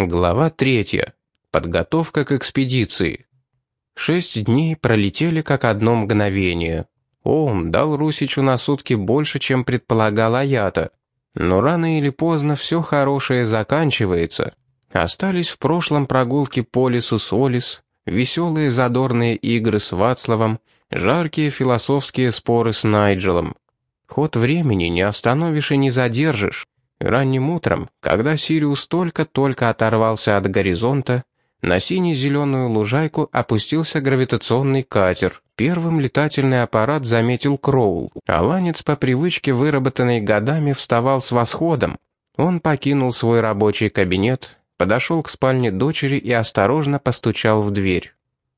Глава третья. Подготовка к экспедиции. Шесть дней пролетели как одно мгновение. Оум дал Русичу на сутки больше, чем предполагал Аята. Но рано или поздно все хорошее заканчивается. Остались в прошлом прогулки по лесу с Олис, веселые задорные игры с Вацлавом, жаркие философские споры с Найджелом. Ход времени не остановишь и не задержишь. Ранним утром, когда Сириус только-только оторвался от горизонта, на сине-зеленую лужайку опустился гравитационный катер. Первым летательный аппарат заметил Кроул. Аланец по привычке, выработанной годами, вставал с восходом. Он покинул свой рабочий кабинет, подошел к спальне дочери и осторожно постучал в дверь.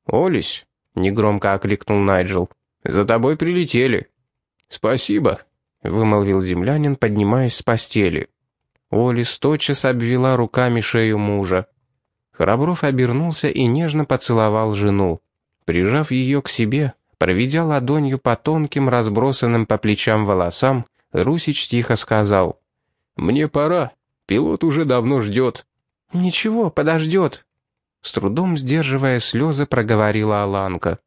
«Олесь!» — негромко окликнул Найджел. «За тобой прилетели». «Спасибо», — вымолвил землянин, поднимаясь с постели. Олис тотчас обвела руками шею мужа. Храбров обернулся и нежно поцеловал жену. Прижав ее к себе, проведя ладонью по тонким, разбросанным по плечам волосам, Русич тихо сказал. «Мне пора. Пилот уже давно ждет». «Ничего, подождет». С трудом сдерживая слезы, проговорила Аланка.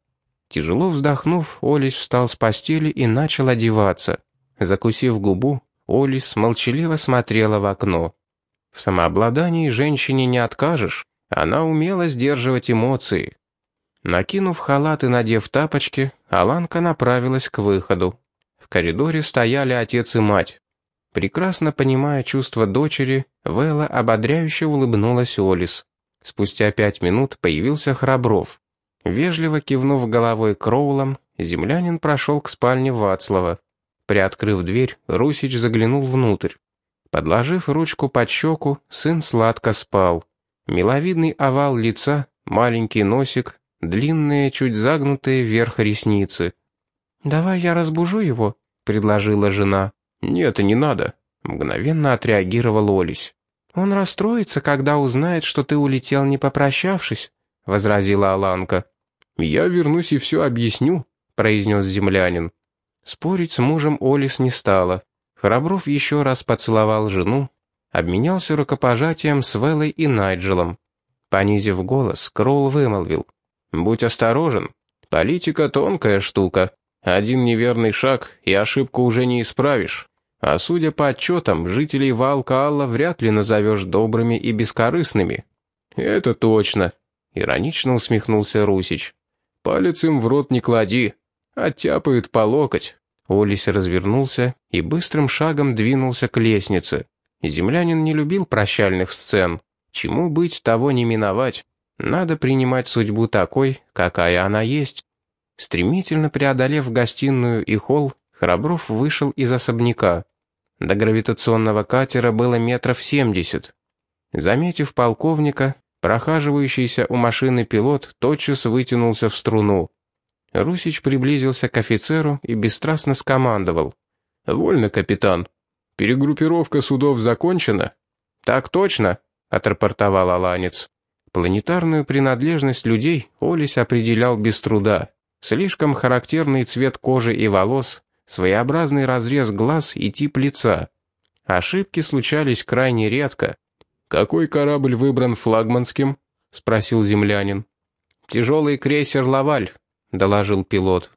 Тяжело вздохнув, Олис встал с постели и начал одеваться. Закусив губу, Олис молчаливо смотрела в окно. В самообладании женщине не откажешь. Она умела сдерживать эмоции. Накинув халат и надев тапочки, Аланка направилась к выходу. В коридоре стояли отец и мать. Прекрасно понимая чувства дочери, Вэлла ободряюще улыбнулась Олис. Спустя пять минут появился Храбров. Вежливо кивнув головой Кроулом, землянин прошел к спальне Вацлава. Приоткрыв дверь, Русич заглянул внутрь. Подложив ручку под щеку, сын сладко спал. Миловидный овал лица, маленький носик, длинные, чуть загнутые вверх ресницы. «Давай я разбужу его», — предложила жена. «Нет, не надо», — мгновенно отреагировал Олесь. «Он расстроится, когда узнает, что ты улетел, не попрощавшись», — возразила Аланка. «Я вернусь и все объясню», — произнес землянин. Спорить с мужем Олис не стала. Храбров еще раз поцеловал жену, обменялся рукопожатием с Велой и Найджелом. Понизив голос, Кролл вымолвил. «Будь осторожен. Политика — тонкая штука. Один неверный шаг, и ошибку уже не исправишь. А судя по отчетам, жителей Валкаалла вряд ли назовешь добрыми и бескорыстными». «Это точно», — иронично усмехнулся Русич. «Палец им в рот не клади. Оттяпают по локоть». Олис развернулся и быстрым шагом двинулся к лестнице. Землянин не любил прощальных сцен. Чему быть, того не миновать. Надо принимать судьбу такой, какая она есть. Стремительно преодолев гостиную и холл, Храбров вышел из особняка. До гравитационного катера было метров семьдесят. Заметив полковника, прохаживающийся у машины пилот тотчас вытянулся в струну. Русич приблизился к офицеру и бесстрастно скомандовал. «Вольно, капитан». «Перегруппировка судов закончена?» «Так точно», — отрапортовал Аланец. Планетарную принадлежность людей Олесь определял без труда. Слишком характерный цвет кожи и волос, своеобразный разрез глаз и тип лица. Ошибки случались крайне редко. «Какой корабль выбран флагманским?» — спросил землянин. «Тяжелый крейсер «Лаваль», — доложил пилот.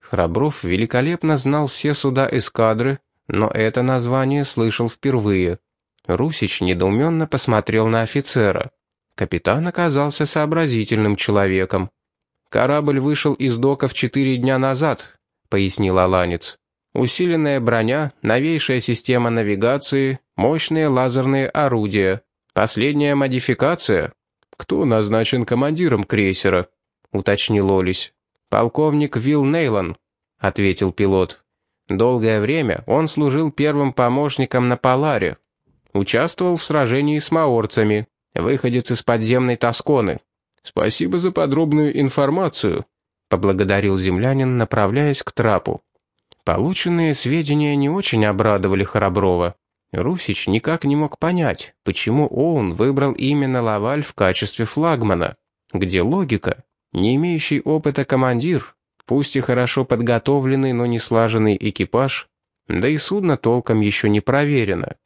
Храбров великолепно знал все суда эскадры, но это название слышал впервые. Русич недоуменно посмотрел на офицера. Капитан оказался сообразительным человеком. «Корабль вышел из доков четыре дня назад», — пояснил Аланец. «Усиленная броня, новейшая система навигации, мощные лазерные орудия. Последняя модификация. Кто назначен командиром крейсера?» — уточнил Олесь. «Полковник Вилл Нейлон», — ответил пилот. Долгое время он служил первым помощником на Поларе. Участвовал в сражении с маорцами, выходец из подземной Тосконы. «Спасибо за подробную информацию», — поблагодарил землянин, направляясь к трапу. Полученные сведения не очень обрадовали Храброва. Русич никак не мог понять, почему Оун выбрал именно Лаваль в качестве флагмана. Где логика? Не имеющий опыта командир Пусть и хорошо подготовленный, но не слаженный экипаж, да и судно толком еще не проверено.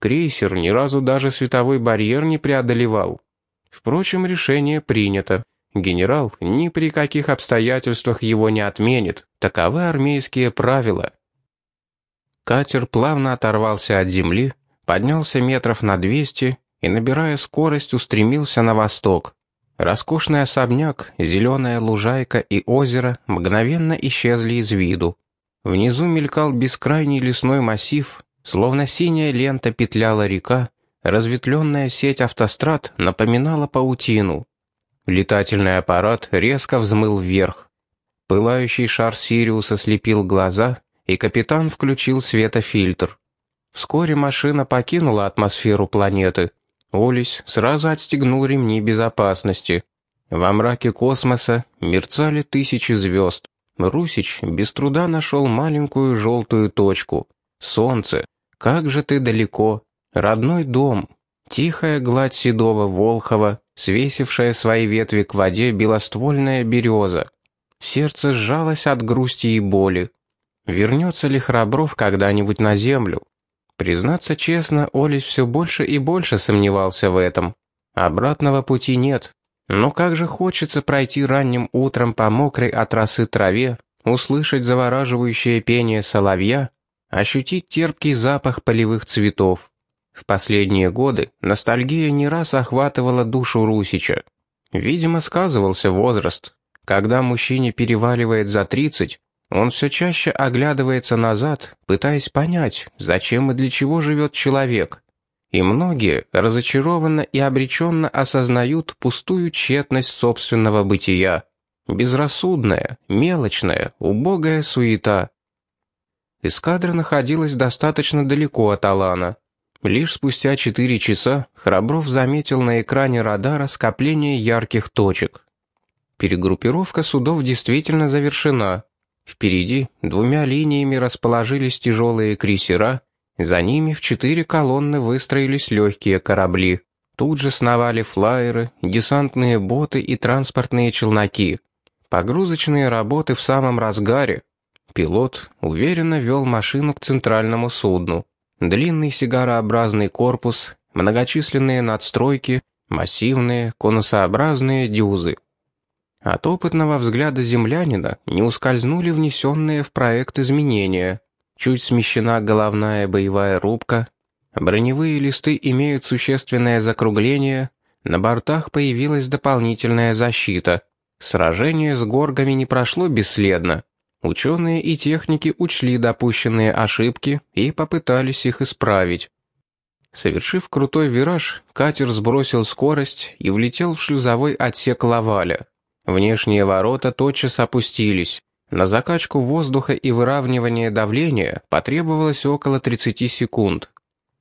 Крейсер ни разу даже световой барьер не преодолевал. Впрочем, решение принято. Генерал ни при каких обстоятельствах его не отменит. Таковы армейские правила. Катер плавно оторвался от земли, поднялся метров на двести и, набирая скорость, устремился на восток. Роскошный особняк, зеленая лужайка и озеро мгновенно исчезли из виду. Внизу мелькал бескрайний лесной массив, словно синяя лента петляла река, разветвленная сеть автострад напоминала паутину. Летательный аппарат резко взмыл вверх. Пылающий шар Сириуса слепил глаза, и капитан включил светофильтр. Вскоре машина покинула атмосферу планеты. Олесь сразу отстегнул ремни безопасности. Во мраке космоса мерцали тысячи звезд. Русич без труда нашел маленькую желтую точку. Солнце. Как же ты далеко. Родной дом. Тихая гладь седого Волхова, свесившая свои ветви к воде белоствольная береза. Сердце сжалось от грусти и боли. Вернется ли Храбров когда-нибудь на землю? Признаться честно, Олесь все больше и больше сомневался в этом. Обратного пути нет. Но как же хочется пройти ранним утром по мокрой от росы траве, услышать завораживающее пение соловья, ощутить терпкий запах полевых цветов. В последние годы ностальгия не раз охватывала душу Русича. Видимо, сказывался возраст. Когда мужчине переваливает за тридцать, он все чаще оглядывается назад, пытаясь понять, зачем и для чего живет человек. И многие разочарованно и обреченно осознают пустую тщетность собственного бытия. Безрассудная, мелочная, убогая суета. Эскадра находилась достаточно далеко от Алана. Лишь спустя четыре часа Храбров заметил на экране радара скопление ярких точек. Перегруппировка судов действительно завершена. Впереди двумя линиями расположились тяжелые крейсера, за ними в четыре колонны выстроились легкие корабли. Тут же сновали флайеры, десантные боты и транспортные челноки. Погрузочные работы в самом разгаре. Пилот уверенно вел машину к центральному судну. Длинный сигарообразный корпус, многочисленные надстройки, массивные конусообразные дюзы. От опытного взгляда землянина не ускользнули внесенные в проект изменения. Чуть смещена головная боевая рубка, броневые листы имеют существенное закругление, на бортах появилась дополнительная защита. Сражение с горгами не прошло бесследно. Ученые и техники учли допущенные ошибки и попытались их исправить. Совершив крутой вираж, катер сбросил скорость и влетел в шлюзовой отсек Лаваля. Внешние ворота тотчас опустились. На закачку воздуха и выравнивание давления потребовалось около 30 секунд.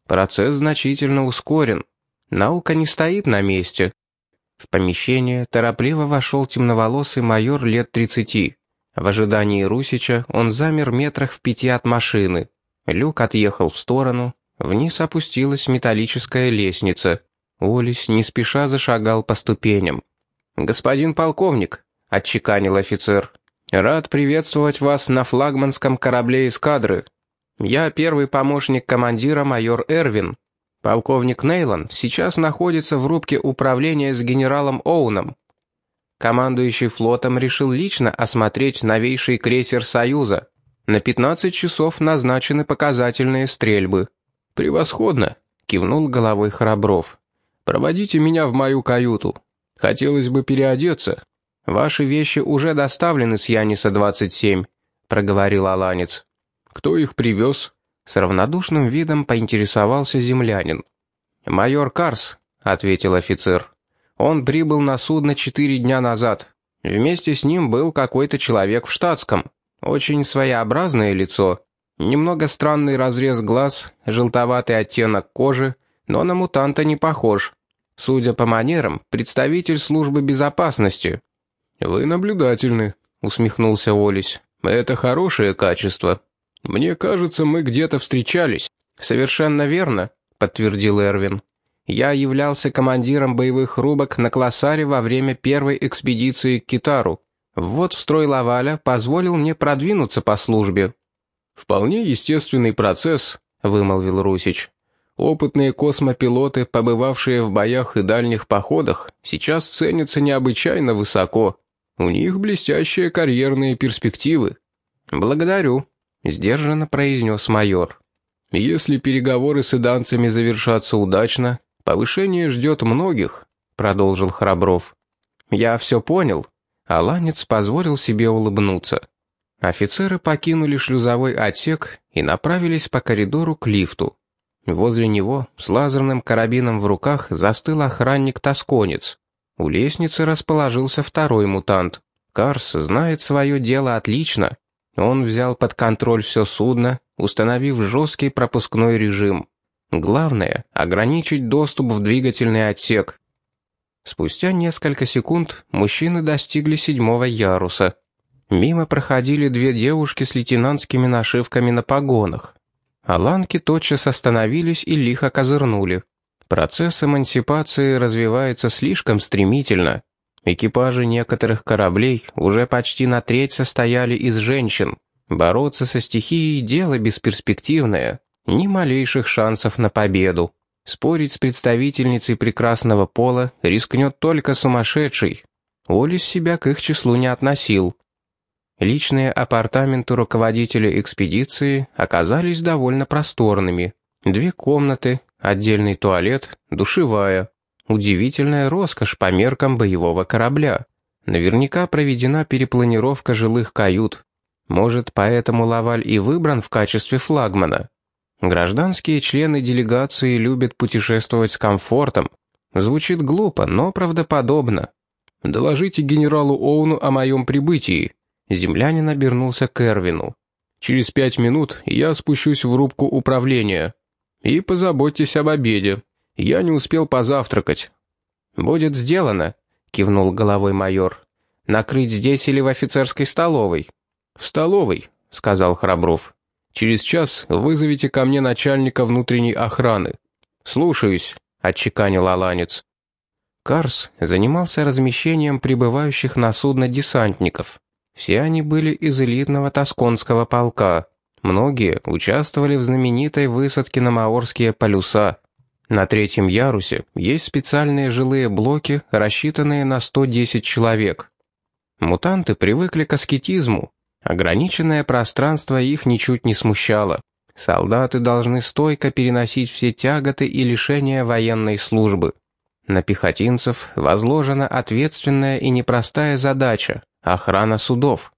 Процесс значительно ускорен. Наука не стоит на месте. В помещение торопливо вошел темноволосый майор лет 30. В ожидании Русича он замер метрах в пяти от машины. Люк отъехал в сторону. Вниз опустилась металлическая лестница. Олесь не спеша зашагал по ступеням. «Господин полковник», — отчеканил офицер, — «рад приветствовать вас на флагманском корабле эскадры. Я первый помощник командира майор Эрвин. Полковник Нейлон сейчас находится в рубке управления с генералом Оуном. Командующий флотом решил лично осмотреть новейший крейсер «Союза». На 15 часов назначены показательные стрельбы. «Превосходно», — кивнул головой Храбров. «Проводите меня в мою каюту. Хотелось бы переодеться. Ваши вещи уже доставлены с Яниса-27», — проговорил Аланец. «Кто их привез?» С равнодушным видом поинтересовался землянин. «Майор Карс», — ответил офицер. «Он прибыл на судно четыре дня назад. Вместе с ним был какой-то человек в штатском. Очень своеобразное лицо. Немного странный разрез глаз, желтоватый оттенок кожи, но на мутанта не похож. Судя по манерам, представитель службы безопасности». «Вы наблюдательны», — усмехнулся Олесь. «Это хорошее качество. Мне кажется, мы где-то встречались». «Совершенно верно», — подтвердил Эрвин. «Я являлся командиром боевых рубок на Классаре во время первой экспедиции к Китару. Вот строй Лаваля позволил мне продвинуться по службе». «Вполне естественный процесс», — вымолвил Русич. Опытные космопилоты, побывавшие в боях и дальних походах, сейчас ценятся необычайно высоко. У них блестящие карьерные перспективы. «Благодарю», — сдержанно произнес майор. «Если переговоры с иданцами завершатся удачно, повышение ждет многих», — продолжил Храбров. «Я все понял». Аланец позволил себе улыбнуться. Офицеры покинули шлюзовой отсек и направились по коридору к лифту. Возле него, с лазерным карабином в руках, застыл охранник-тосконец. У лестницы расположился второй мутант. Карс знает свое дело отлично. Он взял под контроль все судно, установив жесткий пропускной режим. Главное — ограничить доступ в двигательный отсек. Спустя несколько секунд мужчины достигли седьмого яруса. Мимо проходили две девушки с лейтенантскими нашивками на погонах. Аланки тотчас остановились и лихо козырнули. Процесс эмансипации развивается слишком стремительно. Экипажи некоторых кораблей уже почти на треть состояли из женщин. Бороться со стихией – дело бесперспективное. Ни малейших шансов на победу. Спорить с представительницей прекрасного пола рискнет только сумасшедший. Олис себя к их числу не относил. Личные апартаменты руководителя экспедиции оказались довольно просторными. Две комнаты, отдельный туалет, душевая. Удивительная роскошь по меркам боевого корабля. Наверняка проведена перепланировка жилых кают. Может, поэтому Лаваль и выбран в качестве флагмана. Гражданские члены делегации любят путешествовать с комфортом. Звучит глупо, но правдоподобно. «Доложите генералу Оуну о моем прибытии», Землянин обернулся к Эрвину. «Через пять минут я спущусь в рубку управления. И позаботьтесь об обеде. Я не успел позавтракать». «Будет сделано», — кивнул головой майор. «Накрыть здесь или в офицерской столовой?» «В столовой», — сказал Храбров. «Через час вызовите ко мне начальника внутренней охраны». «Слушаюсь», — отчеканил Аланец. Карс занимался размещением прибывающих на судно десантников. Все они были из элитного тосконского полка. Многие участвовали в знаменитой высадке на Маорские полюса. На третьем ярусе есть специальные жилые блоки, рассчитанные на 110 человек. Мутанты привыкли к аскетизму. Ограниченное пространство их ничуть не смущало. Солдаты должны стойко переносить все тяготы и лишения военной службы. На пехотинцев возложена ответственная и непростая задача охрана судов.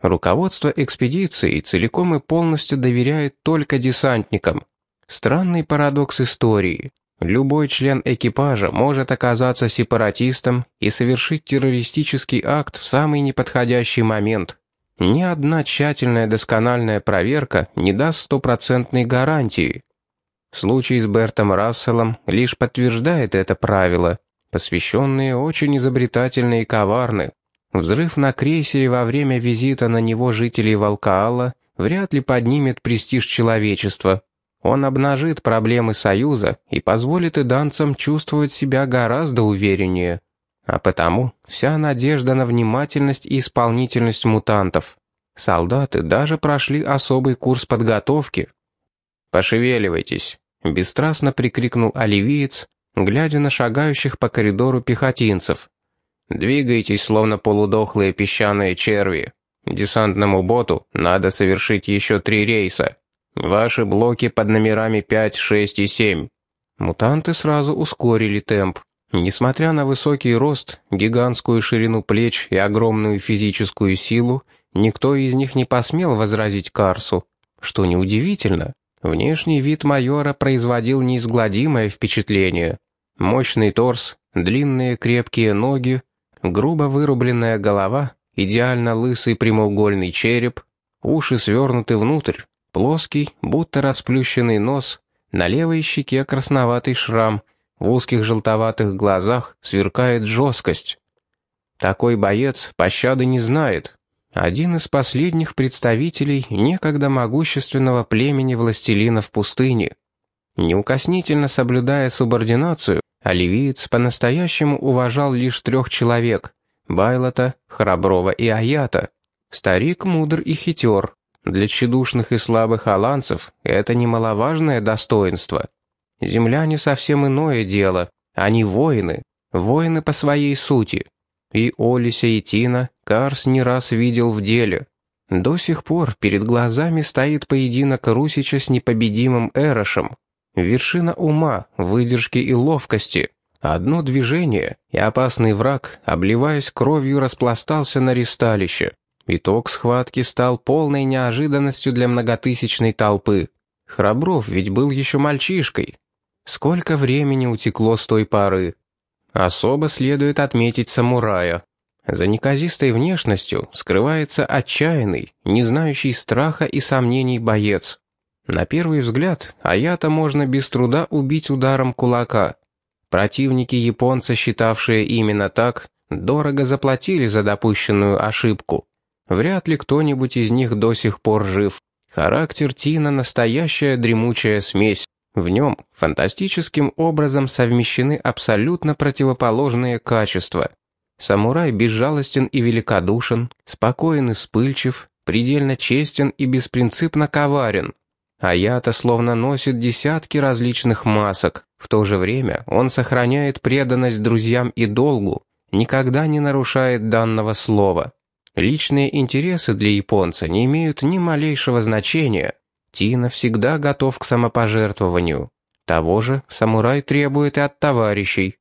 Руководство экспедиции целиком и полностью доверяет только десантникам. Странный парадокс истории. Любой член экипажа может оказаться сепаратистом и совершить террористический акт в самый неподходящий момент. Ни одна тщательная доскональная проверка не даст стопроцентной гарантии. Случай с Бертом Расселом лишь подтверждает это правило. Посвященные очень изобретательны и коварны. Взрыв на крейсере во время визита на него жителей Волкаала вряд ли поднимет престиж человечества. Он обнажит проблемы Союза и позволит и данцам чувствовать себя гораздо увереннее. А потому вся надежда на внимательность и исполнительность мутантов. Солдаты даже прошли особый курс подготовки. «Пошевеливайтесь», — бесстрастно прикрикнул оливиец, глядя на шагающих по коридору пехотинцев. Двигайтесь, словно полудохлые песчаные черви. Десантному боту надо совершить еще три рейса. Ваши блоки под номерами 5, 6 и 7. Мутанты сразу ускорили темп. Несмотря на высокий рост, гигантскую ширину плеч и огромную физическую силу, никто из них не посмел возразить Карсу. Что неудивительно, внешний вид майора производил неизгладимое впечатление. Мощный торс, длинные крепкие ноги, грубо вырубленная голова, идеально лысый прямоугольный череп, уши свернуты внутрь, плоский, будто расплющенный нос, на левой щеке красноватый шрам, в узких желтоватых глазах сверкает жесткость. Такой боец пощады не знает. Один из последних представителей некогда могущественного племени властелинов пустыни. Неукоснительно соблюдая субординацию, Оливиец по-настоящему уважал лишь трех человек — Байлота, Храброва и Аята. Старик мудр и хитер. Для тщедушных и слабых аланцев это немаловажное достоинство. Земляне совсем иное дело. Они воины, воины по своей сути. И Олися, и Тина Карс не раз видел в деле. До сих пор перед глазами стоит поединок Русича с непобедимым Эрошем. Вершина ума, выдержки и ловкости. Одно движение, и опасный враг, обливаясь кровью, распластался на ристалище. Итог схватки стал полной неожиданностью для многотысячной толпы. Храбров ведь был еще мальчишкой. Сколько времени утекло с той поры. Особо следует отметить самурая. За неказистой внешностью скрывается отчаянный, не знающий страха и сомнений боец. На первый взгляд, Аята можно без труда убить ударом кулака. Противники японца, считавшие именно так, дорого заплатили за допущенную ошибку. Вряд ли кто-нибудь из них до сих пор жив. Характер Тина — настоящая дремучая смесь. В нем фантастическим образом совмещены абсолютно противоположные качества. Самурай безжалостен и великодушен, спокоен и вспыльчив, предельно честен и беспринципно коварен. А я-то словно носит десятки различных масок. В то же время он сохраняет преданность друзьям и долгу, никогда не нарушает данного слова. Личные интересы для японца не имеют ни малейшего значения. Тина всегда готов к самопожертвованию. Того же самурай требует и от товарищей.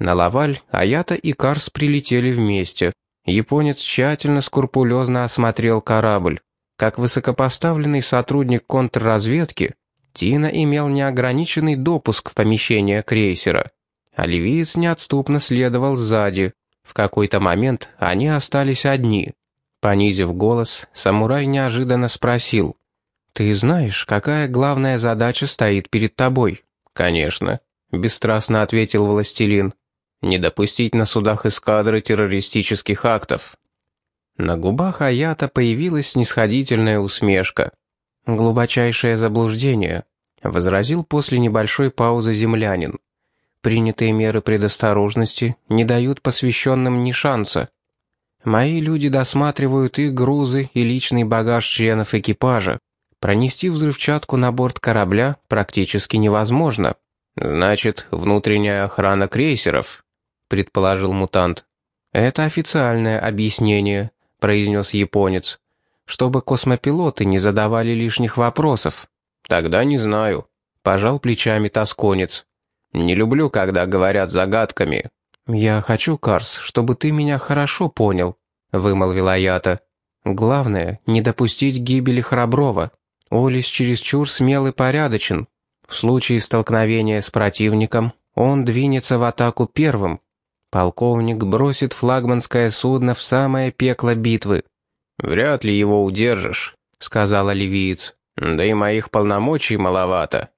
На Лаваль Аята и Карс прилетели вместе. Японец тщательно, скрупулезно осмотрел корабль. Как высокопоставленный сотрудник контрразведки, Тина имел неограниченный допуск в помещение крейсера. Оливиец неотступно следовал сзади. В какой-то момент они остались одни. Понизив голос, самурай неожиданно спросил. «Ты знаешь, какая главная задача стоит перед тобой?» «Конечно», — бесстрастно ответил властелин. «Не допустить на судах эскадры террористических актов». На губах Аята появилась снисходительная усмешка. «Глубочайшее заблуждение», — возразил после небольшой паузы землянин. «Принятые меры предосторожности не дают посвященным ни шанса. Мои люди досматривают и грузы, и личный багаж членов экипажа. Пронести взрывчатку на борт корабля практически невозможно. «Значит, внутренняя охрана крейсеров», — предположил мутант. «Это официальное объяснение», — произнес японец. «Чтобы космопилоты не задавали лишних вопросов». «Тогда не знаю», — пожал плечами тосконец. «Не люблю, когда говорят загадками». «Я хочу, Карс, чтобы ты меня хорошо понял», — вымолвила Аята. «Главное, не допустить гибели Храброва». Олис чересчур смел и порядочен. В случае столкновения с противником он двинется в атаку первым. Полковник бросит флагманское судно в самое пекло битвы. «Вряд ли его удержишь», — сказал оливиец. «Да и моих полномочий маловато».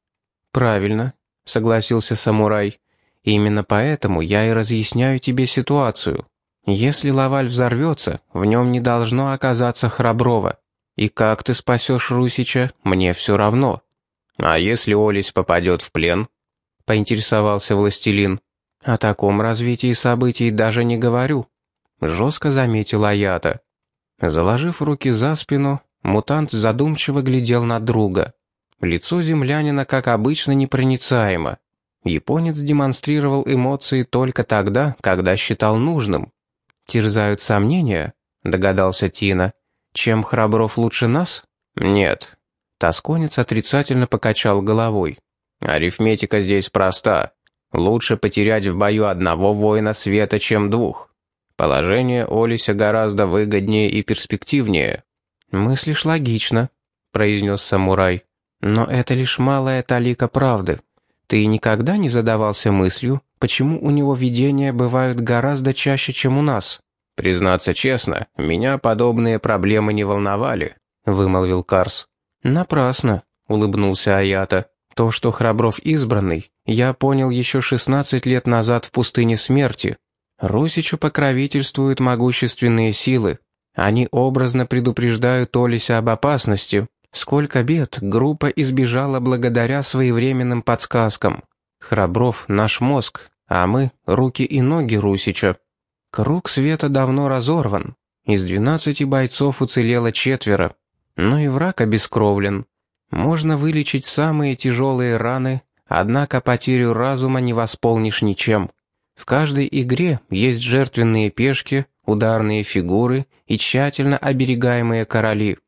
«Правильно», — согласился самурай. «Именно поэтому я и разъясняю тебе ситуацию. Если Лаваль взорвется, в нем не должно оказаться Храброва. И как ты спасешь Русича, мне все равно. А если Олесь попадет в плен? Поинтересовался властелин. О таком развитии событий даже не говорю. Жестко заметила Аята. Заложив руки за спину, мутант задумчиво глядел на друга. Лицо землянина, как обычно, непроницаемо. Японец демонстрировал эмоции только тогда, когда считал нужным. «Терзают сомнения?» — догадался Тина. Чем Храбров лучше нас? Нет. Тосконец отрицательно покачал головой. Арифметика здесь проста. Лучше потерять в бою одного воина света, чем двух. Положение Олися гораздо выгоднее и перспективнее. «Мыслишь логично», — произнес самурай. «Но это лишь малая талика правды. Ты никогда не задавался мыслью, почему у него видения бывают гораздо чаще, чем у нас?» «Признаться честно, меня подобные проблемы не волновали», — вымолвил Карс. «Напрасно», — улыбнулся Аята. «То, что Храбров избранный, я понял еще 16 лет назад в пустыне смерти. Русичу покровительствуют могущественные силы. Они образно предупреждают Олися об опасности. Сколько бед группа избежала благодаря своевременным подсказкам. Храбров — наш мозг, а мы — руки и ноги Русича. Круг света давно разорван. Из двенадцати бойцов уцелело четверо. Но и враг обескровлен. Можно вылечить самые тяжелые раны, однако потерю разума не восполнишь ничем. В каждой игре есть жертвенные пешки, ударные фигуры и тщательно оберегаемые короли.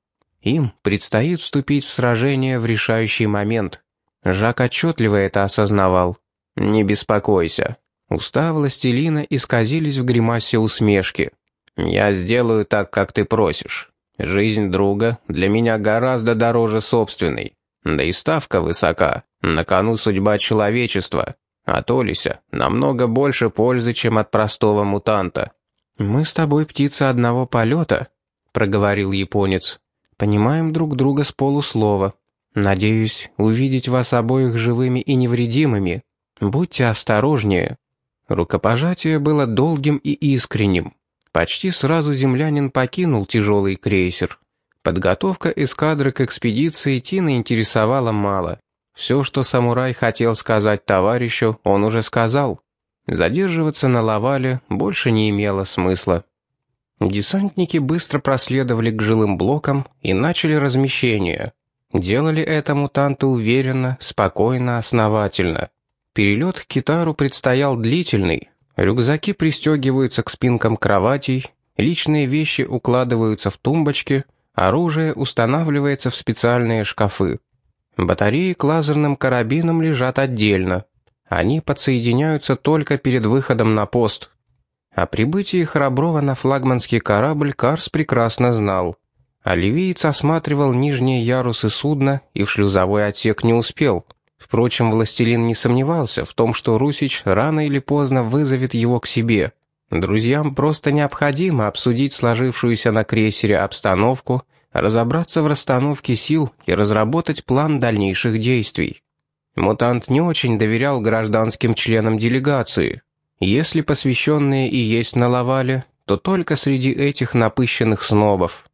Им предстоит вступить в сражение в решающий момент. Жак отчетливо это осознавал. «Не беспокойся». Уста властелина исказились в гримасе усмешки. «Я сделаю так, как ты просишь. Жизнь друга для меня гораздо дороже собственной. Да и ставка высока. На кону судьба человечества. От Олися намного больше пользы, чем от простого мутанта». «Мы с тобой птицы одного полета», — проговорил японец. «Понимаем друг друга с полуслова. Надеюсь увидеть вас обоих живыми и невредимыми. Будьте осторожнее». Рукопожатие было долгим и искренним. Почти сразу землянин покинул тяжелый крейсер. Подготовка эскадры к экспедиции Тина интересовала мало. Все, что самурай хотел сказать товарищу, он уже сказал. Задерживаться на Лавале больше не имело смысла. Десантники быстро проследовали к жилым блокам и начали размещение. Делали это мутанты уверенно, спокойно, основательно. Перелет к Китару предстоял длительный. Рюкзаки пристегиваются к спинкам кроватей, личные вещи укладываются в тумбочки, оружие устанавливается в специальные шкафы. Батареи к лазерным карабинам лежат отдельно. Они подсоединяются только перед выходом на пост. О прибытии Храброва на флагманский корабль Карс прекрасно знал. Оливиец осматривал нижние ярусы судна и в шлюзовой отсек не успел. Впрочем, властелин не сомневался в том, что Русич рано или поздно вызовет его к себе. Друзьям просто необходимо обсудить сложившуюся на крейсере обстановку, разобраться в расстановке сил и разработать план дальнейших действий. Мутант не очень доверял гражданским членам делегации. Если посвященные и есть на Лавале, то только среди этих напыщенных снобов.